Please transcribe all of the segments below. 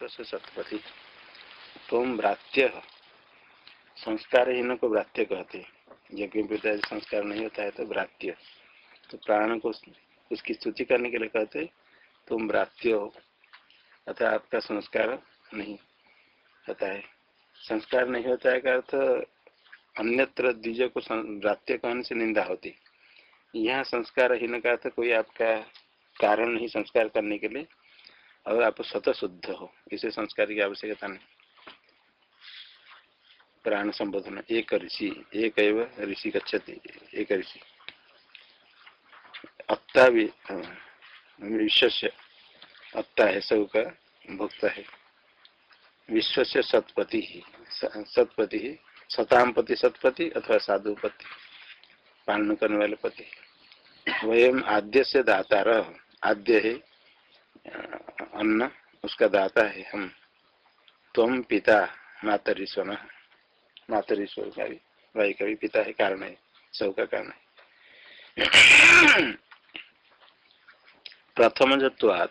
सतपथी तुम भ्रात्य संस्कारहीन को भ्रात्य कहते यज्ञ पिता संस्कार नहीं होता है तो भ्रात्य। तो प्राण को उसकी स्तुति करने के लिए कहते तुम भ्रात्य हो। अतः आपका संस्कार नहीं होता है। संस्कार नहीं होता है का अर्थ अन्यत्र द्विज को भ्रात्य कहने से निंदा होती। यहाँ संस्कारहीन का अर्थ कोई आपका कारण नहीं संस्कार करने के लिए। और आप स्वतः शुद्ध हो, इसे संस्कार की आवश्यकता नहीं। प्राण संबोधन, एक ऋषि एक ऋषि गच्छति, एक ऋषि। अत्ता भी विश्व से अत्ता है सब का भोक्ता है। विश्व से सतपति ही सतपति ही सताम पति सतपति अथवा साधुपति, पालन करने वाले पति। वयम आद्य से दातार, आद्य है अन्न, उसका दाता है हम। तुम पिता मातरीश्वर मातरीश्वर का भी भाई का भी पिता है, कारण है सब का कारण है। प्रथम जत्वाद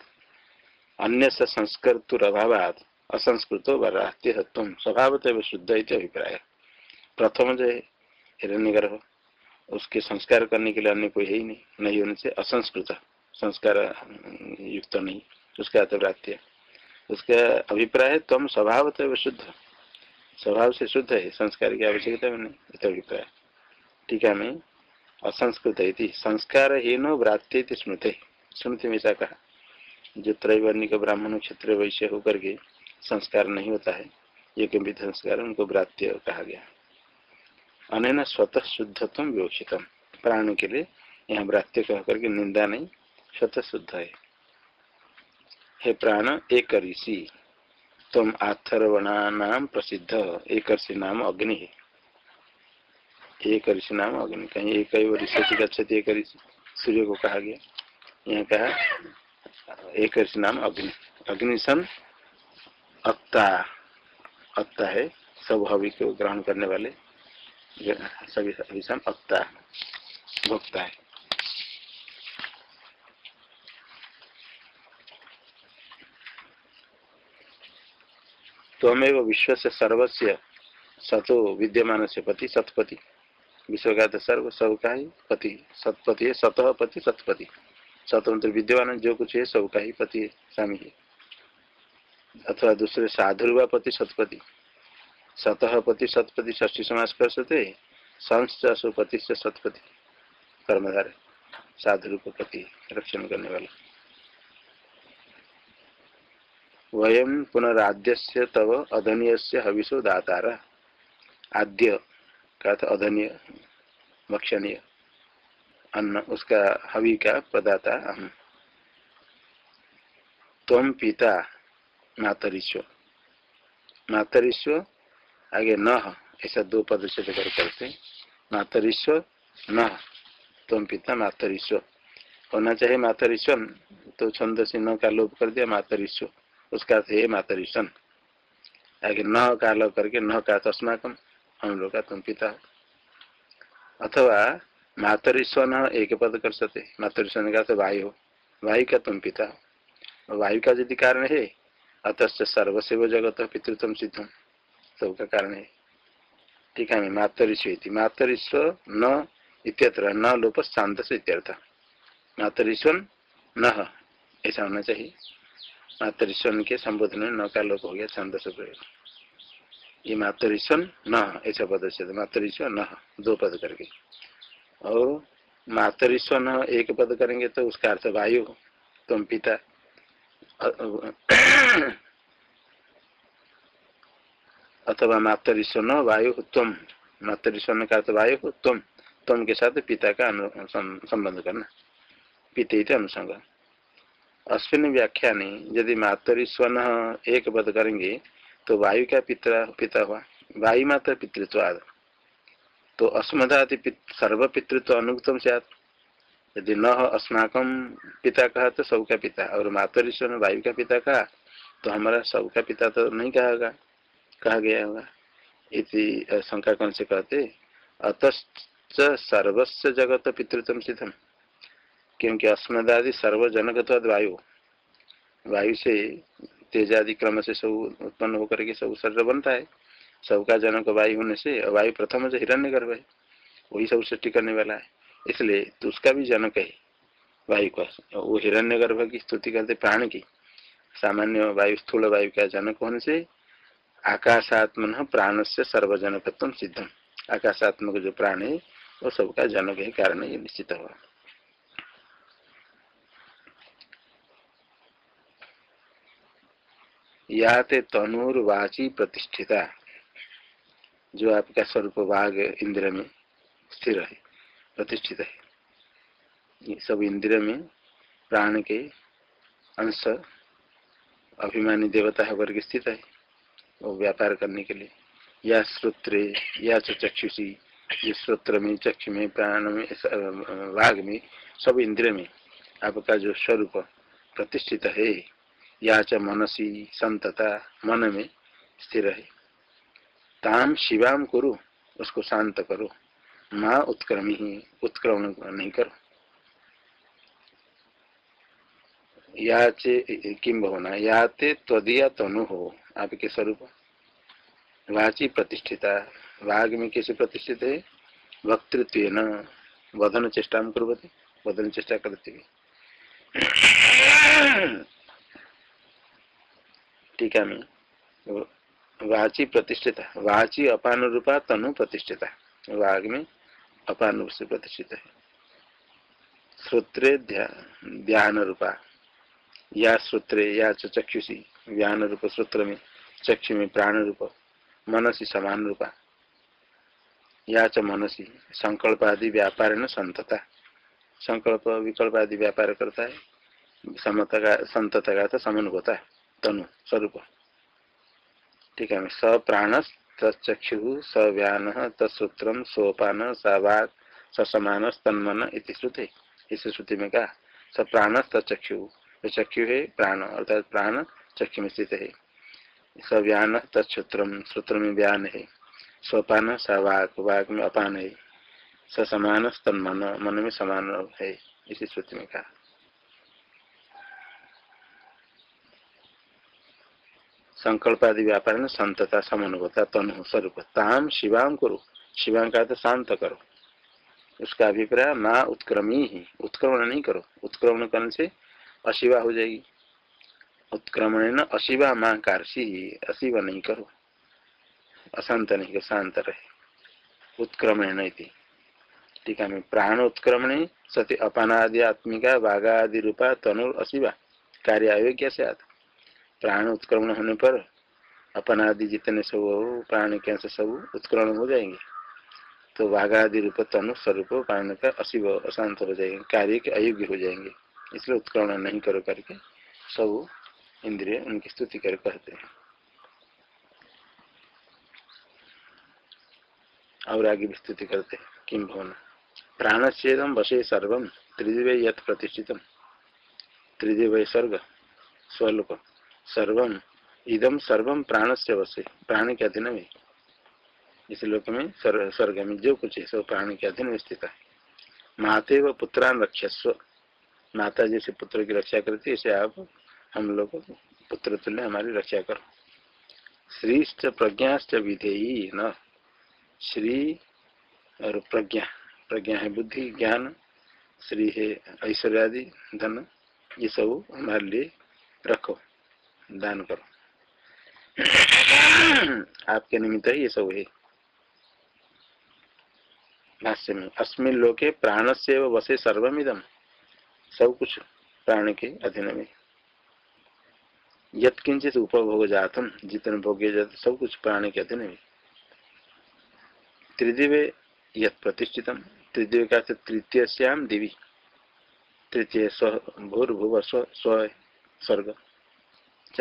अन्य से संस्कृत अभावाद असंस्कृतो वरात्य तुम स्वभावत शुद्ध अभिप्राय। प्रथम जो है हिरण्य उसके संस्कार करने के लिए अन्य कोई है ही नहीं नहीं होने से असंस्कृत। संस्कार, युक्त नहीं, उसका अतव्रात्य। उसका अभिप्राय तुम स्वभाव तो शुद्ध स्वभाव से शुद्ध है, संस्कार की आवश्यकता में नहीं तो अभिप्राय। ठीक है, मैं असंस्कृत है संस्कार हीनो व्रात्य स्मृत। है स्मृति में ऐसा कहा, जो त्रैवर्णिक ब्राह्मण क्षेत्र वैश्य होकर के संस्कार नहीं होता है, ये गंभीर संस्कार, उनको व्रात्य कहा गया। अन स्वतः शुद्धत्व विवक्षितम। प्राण के लिए यहाँ व्रात्य कह करके निंदा नहीं स्वतः शुद्ध है हे प्राण एक ऋषि तुम आथर्वणा नाम प्रसिद्ध एक ऋषि नाम अग्नि है। एक ऋषि नाम अग्नि, कहीं एक ऋषि गच्छति एक ऋषि सूर्य को कहा गया। यहाँ कहा एक ऋषि नाम अग्नि। अग्नि सन अक्ता अक्ता है सब हवि को ग्रहण करने वाले। सभी अक्ता भोक्ता है। त्वमेव विश्व से सर्वस्व सतो विद्यमान से पति, सतपति। विश्व का तो सर्व सब का ही पति, सतपति है, सतः पति, सतपति। स्वतंत्र विद्यमान जो कुछ है सब का ही पति है, स्वामी है अथवा दूसरे, साधुर्वा पति, सतपति। सतः पति, सतपति ष्ठी समाज कर सकते संस्पति से सतपति। कर्मधार साधुरूप पति रक्षण करने वाला। वयम पुनराद्य तव अधनीय से हविषो दातार। आद्य का था अधनीय, भक्षणीय। अन्न, उसका हवि का प्रदाता हम तम पिता मातरिश्व मातरिश्व आगे न, ऐसा दो पद से लेकर करते। मातरिश्व न तुम पिता मातरिश्व होना चाहिए मातरिश्वन तो छंद से न का लोप कर दिया मातरिश्व उसका है मातरीशन आगे न का करके न का तस्माकम हम लोग का तुम पिता। अथवा मातरीश्वन एक पद कर सकते मातरीश्वन का तो वायु वायु का तुम पिता वायु का यदि कारण है अतश्च सर्वसेव जगत पितृत्व सिद्धम सब का कारण है। ठीक है मातरीश्व मातरीश्व न इत्यत्र, न लोप शांत से इत्यर्थ। मातरीश्वन न, ऐसा होना चाहिए। मातरीश्वन के संबोधन में न का लोप हो गया, छंद से प्रयोग ये मातरीश्वन न, ऐसा पद से मातरीश्वर न, दो पद करके। और मातरीश्वन एक पद करेंगे तो उसका अर्थ वायु, तुम पिता। अथवा मातरीश्वन वायु, तुम। मातरीश्वन का अर्थ वायु, तुम। तुम के साथ पिता का संबंध करना। पिते अनुसंग अश्विन व्याख्या ने यदि मातरी स्वन एक बद करेंगे तो वायु का पिता पिता हुआ। वायु मात्र पितृत्व तो अस्मदाति सर्व पितृत्व अनुगतम से यदि न अस्माकम पिता कहा तो सबका पिता। और मातरी स्वन वायु का पिता कहा तो हमारा सबका पिता तो नहीं कहा कहा गया होगा। इति शंका कौन से कहते? अतच सर्वस्व जगत पितृत्व सिद्धम। क्योंकि अस्मदादि सर्वजनक वायु वायु से तेज आदि क्रम से सब उत्पन्न होकर के सब शरीर बनता है। सबका जनक वायु होने से वायु प्रथम से हिरण्य गर्भ है, वही सब सृष्टि करने वाला है। इसलिए तो उसका भी जनक है वायु का। वो हिरण्य गर्भ की स्तुति करते प्राण की। सामान्य वायु, स्थूल वायु का जनक होने से आकाशात्मन प्राण से सर्वजनकत्व सिद्धम। आकाशात्मक जो प्राण है, वो सबका जनक है, कारण ये निश्चित हुआ। या ते तनुर्वाची प्रतिष्ठिता। जो आपका स्वरूप वाघ इंद्र में स्थिर है, प्रतिष्ठित है। ये सब इंद्र में प्राण के अंश, अभिमानी देवता है, वर्ग स्थित है, वो व्यापार करने के लिए। या श्रोत्रे, या चक्षुषी, ये श्रोत्र में, चक्षु में, प्राण में वाघ में, सब इंद्र में आपका जो स्वरूप प्रतिष्ठित है या च मनसी संतता मन में स्थिर है। ताम शिवाम करो, उसको शांत करो। माँ उत्क्रमी ही, उत्क्रमण नहीं करो। या चे किम भवना? या ते त्वदीय तनु हो, आपके स्वरूप। वाची प्रतिष्ठिता वाघ में कैसे प्रतिष्ठित है? वक्तृत्व न वधन चेष्टा करते वधन चेष्टा करते। टीका में। वाची प्रतिष्ठिता वाची अपान रूपा तनु प्रतिष्ठिता वाघ में अपान रूप से प्रतिष्ठित है। श्रोत्रे ध्यान रूपा या श्रोत्रे या चक्षुषी। व्यान रूप श्रोत्र में, चक्षु में प्राण रूप मनसी समान रूपा या च मनसी। संकल्प आदि व्यापार न संतता। संकल्प विकल्प आदि व्यापार करता है। समता का संतता का तो समानुभूता तनु, स्वरूप। ठीक है स प्राण तक्षु स व्यान तत्सूत्र, सोपान सवाग समान तन्मन श्रुति। इस श्रुति में कहा स प्राण तक्षु चक्षु है प्राण, अर्थात प्राण चक्षु में स्थित है। स व्यान तत्सूत्र, सूत्र में व्यान है। स्वपान स वाक में अपान है। स समान स्तन मन मन में समान है। इसी श्रुति में कहा। संकल्प आदि व्यापार में संतता समानुभूता तनु स्वरूप ताम शिवांग करो शिवांग का तो शांत करो। उसका अभिप्राय, माँ उत्क्रमी ही, उत्क्रमण नहीं करो। उत्क्रमण करने से अशिवा हो जाएगी। उत्क्रमण न अशिवा माँ कारसी ही, अशिवा नहीं करो। अशांत नहीं करो, शांत रहे। उत्क्रमण टीका में प्राण उत्क्रमण, सती अपानादि आत्मिका बाघादि रूपा, तनुर अशिवा। कार्य अयोग्य से आता। प्राण उत्क्रमण होने पर अपनादि जितने सब प्राण के अंश सब उत्क्रमण हो जाएँगे। तो बाघादि रूप तनु स्वरूप प्राण का अशिव अशांत हो जाएँगे, कार्य के अयोग्य हो जाएँगे। इसलिए उत्क्रमण नहीं करो करके सब इंद्रिय उनकी स्तुति कर कहते हैं। और आगे स्तुति करते किम भवन? प्राण वशे सर्व, त्रिदिव यथ प्रतिष्ठित। त्रिदिव स्वर्ग स्वलोक सर्व इदम सर्वम प्राण से वसे प्राण के अधीन में। इस लोक में स्वर्ग में जो कुछ है सब प्राण के अधीन में स्थित है। माते व पुत्रान रक्षस्व। माता जैसे पुत्र की रक्षा करती है ऐसे आप, हम लोग पुत्र तुल्य हमारी रक्षा करो। श्रीष्ट प्रज्ञाष्ट विधेयी न। श्री और प्रज्ञा प्रज्ञा है बुद्धि, ज्ञान, श्री है ऐश्वर्यादि, धन, ये सब हमारे लिए रखो। दान करो। आपके निमित्त ही ये सब है भाष्य में अस्मिन लोके प्राण से वसे सर्वमिदम सब कुछ प्राण के अधीन में। यत किंचित उपभोग जातम जितने भोग्य जाते सब कुछ प्राण के अधीन में। त्रिदिवे यत प्रतिष्ठितम त्रिदिव का तृतीय श्याम दिवी। तृतीय स्व भूर्भुव स्व स्वर्ग।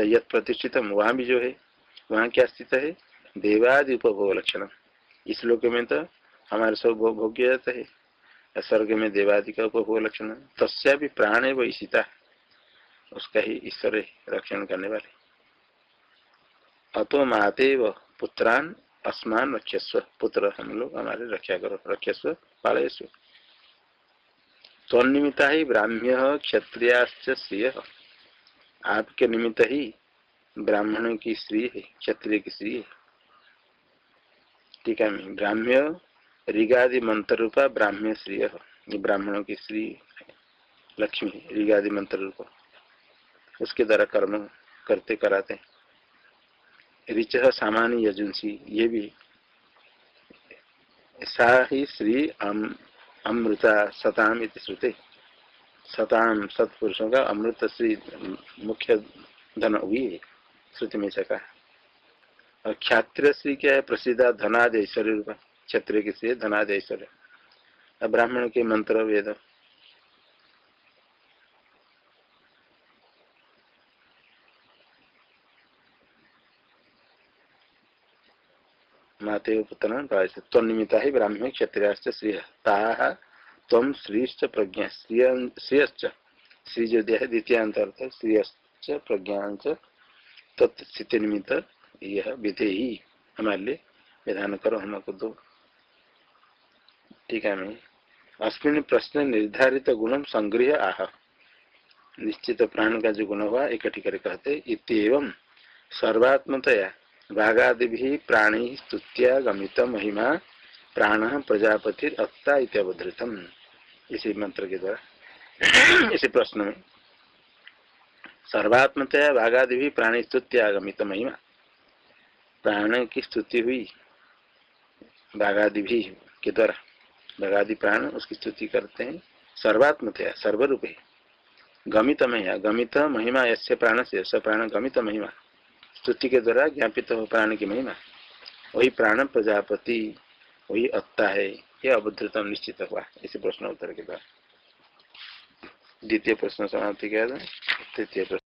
यत प्रतिष्ठितम वहाँ भी जो है, वहाँ क्या स्थित है? देवादि उपभोग लक्षण इस लोक में तो हमारे सब भोग्य जाता है। स्वर्ग में देवादि का उपभोग लक्षण तस्या भी प्राण है वही सीता उसका ही ईश्वर रक्षण करने वाले। अतो माते व पुत्रान अस्मान रक्षस्व। पुत्र हम लोग हमारे रक्षा करो। रक्षस्व पालयस्व। तनिमित्ता ही ब्राह्म्य क्षत्रियाश्च श्रिय। आपके निमित्त ही ब्राह्मण की स्त्री है, क्षत्रिय की स्त्री है। टीका में ब्राह्म्य ऋगादि मंत्र रूपा ब्राह्म्य श्री ये ब्राह्मणों की स्त्री लक्ष्मी ऋगादि मंत्र रूप उसके द्वारा कर्म करते कराते ऋच सामान्य यजुंसी, ये भी सा ही श्री अम अमृता सताम इति श्रुते। सताम सत्पुरुषों का अमृत श्री मुख्य धन हुई है, श्रुति में से कहा। और क्षात्र श्री क्या है? प्रसिद्ध धनाद ऐश्वर्य रूप, क्षत्रिय की श्री धनाद ऐश्वर्य ब्राह्मण के मंत्र वेद। माते पुत्र ही ब्राह्मण क्षत्रिय श्री तम श्रीश्च प्रज्ञा श्रीयश्च। श्री जो दिया है द्वितीय श्रीयश्च प्रज्ञा तत्स्थिति निमित्त यह विधे ही हमारे लिए विधान करो, हमको दो। ठीक है, मैं अस्मिन प्रश्न निर्धारित गुण संग्रह आह। निश्चित प्राण का जो गुण हुआ इकट्ठी कर कहते इतम सर्वात्मतया भागादि भी प्राणी स्तुत्या गमित महिमा। प्राण प्रजापति अत्ता इत्यावधृतम इसी मंत्र के द्वारा। इसी प्रश्न में। सर्वात्मतया भागादि भी प्राणी स्तुत्या गमित महिमा। प्राण की स्तुति हुई। बाघादि भी के द्वारा। बाघादि प्राण उसकी स्तुति करते हैं। सर्वात्मतया, सर्वरूप। है गमित महिमा गमित महिमा ऐसे प्राण स प्राण गमित महिमा। स्तुति के द्वारा ज्ञापित हो प्राण की महिमा। वही प्राण प्रजापति। वही अत्ता है यह अभद्रतम निश्चित हुआ, इसी प्रश्न उत्तर के द्वारा द्वितीय प्रश्न समाप्ति क्या तृतीय प्रश्न।